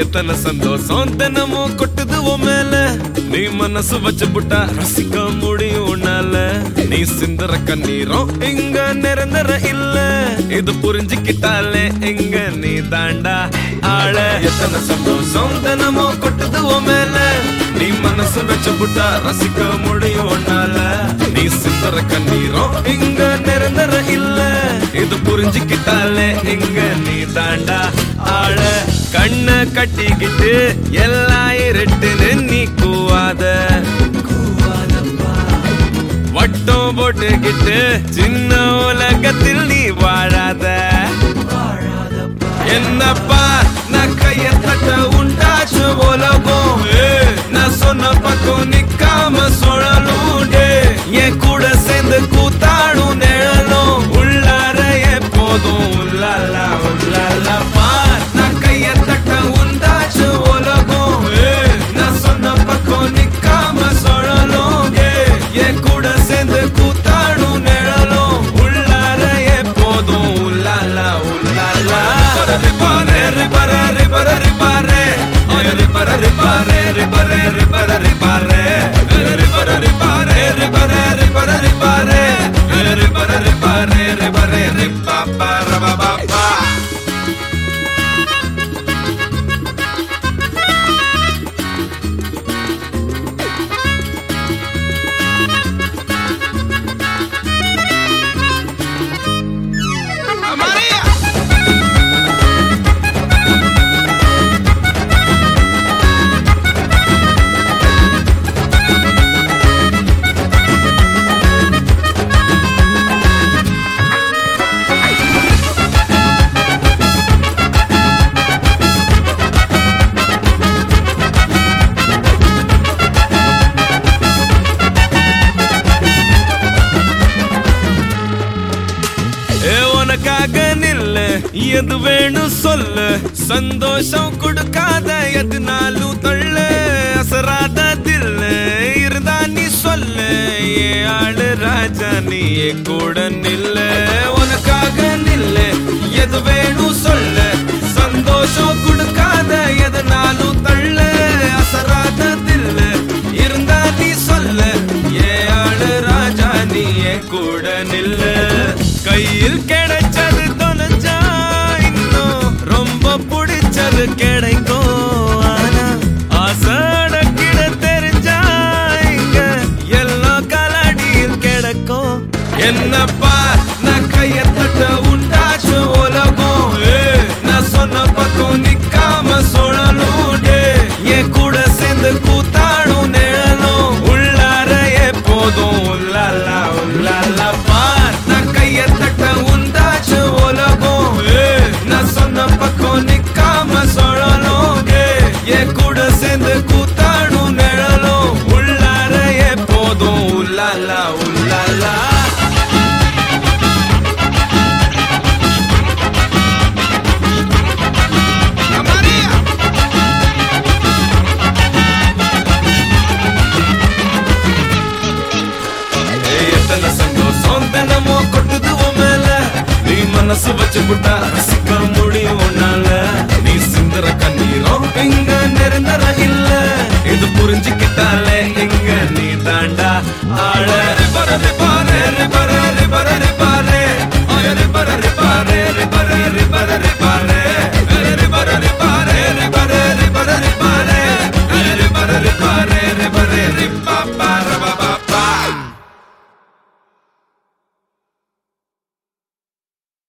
எத்தனை சந்தோஷம் தினமும் கொட்டுது உன் மேல? நீ மனசு வச்சு புட்டா ரசிக்க முடியும் உன்னால. நீ சிந்துற கண்ணீரும் இங்க நிரந்தர இல்ல. இது புரிஞ்சுக்கிட்டாலே இங்க நீ தாண்டா ஆள. எத்தனை சந்தோஷம் தினமும் கொட்டுது உன் மேல? நீ மனசு வச்சு புட்டா ரசிக்க முடியும் உன்னால. நீ சிந்துற கண்ணீரும் இங்க நிரந்தர இல்ல. இது புரிஞ்சுக்கிட்டாலே இங்க நீ தாண்டா ஆள கட்டிக்கிட்டு எல்லாம் இருட்டுன்னு நீ கூவாத. வட்டம் போட்டுக்கிட்டு சின்ன உலகத்தில் நீ வாழாத. என்னப்பா நான் கைய தட்ட உண்டாச்சு உலகம். நான் சொன்ன பக்கம் நிக்காம சுழலும் என் கூட சேர்ந்து கூத்தாடும் நிழலும். உள்ளார எப்போதும் உள்ளாலா உள்ளாலா ba ba ba உனக்காக நில்லு எது வேணும் சொல்லு. சந்தோஷம் கொடுக்காத எதுனாலும் தள்ளு அசராத தில்லு இருந்தா நீ சொல்லு. ஏ ஆளு ராஜா நீ கூட நில்லு. உனக்காக நில்லு. எது வேணும் சொல்லு. சந்தோஷம் கொடுக்காத எதுனாலும் தள்ளு அசராத தில்லு இருந்தா நீ சொல்லு. ஏ ஆளு ராஜா நீ கூட நில்லு. கையில் கிடைச்ச ரொம்ப பிடிச்சது கிடைக்கும். ஆனா ஆசான கிட தெரிஞ்சா இங்க எல்லாம் கலடியில் கிடைக்கும். என்னப்பா நான் கைய தட்ட உண்டாச்சு உலகம். நான் சொன்ன பக்கம் நிக்காம சொல்லணும். என் கூட சேர்ந்து கூத்தாடும் நிழலும். உள்ளார எப்போதும் உள்ளாலா உள்ளாலா. மனசு வச்சு விட்டா சிக்க முடியும் ஒன்னால